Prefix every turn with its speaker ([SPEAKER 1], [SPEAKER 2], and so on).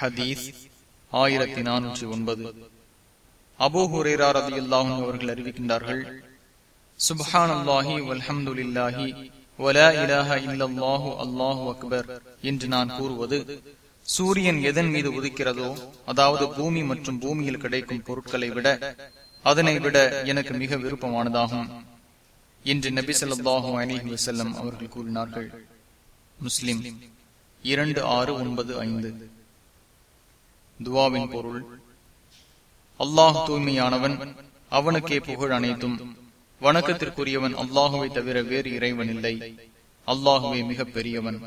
[SPEAKER 1] ஹதீஸ் ஆயிரத்தி நானூற்றி ஒன்பது. அபோ ஹுரேரா ரதி அல்லாஹும் அவர்கள் அறிவிக்கின்றார்கள் சுபஹான் அல்லாஹி வல்ஹம்துலில்லாஹி வலா இலாஹ இல்லல்லாஹு அல்லாஹு அக்பர் என்று நான் கூறுவது சூரியன் எதன் மீது உதிக்கிறதோ அதாவது பூமி மற்றும் பூமியில் கிடைக்கும் பொருட்களை விட அதனை விட எனக்கு மிக விருப்பமானதாகும் என்று நபி சொல்லாஹு அலிஹி வசல்லம் அவர்கள் கூறினார்கள். முஸ்லிம் இரண்டு ஆறு ஒன்பது ஐந்து. துவாவின் பொருள். அல்லாஹ் தூய்மையானவன் அவனுக்கே புகழ் அனைத்தும். வணக்கத்திற்குரியவன் அல்லாஹுவை தவிர வேறு இறைவன் இல்லை. அல்லாஹுவே மிக பெரியவன்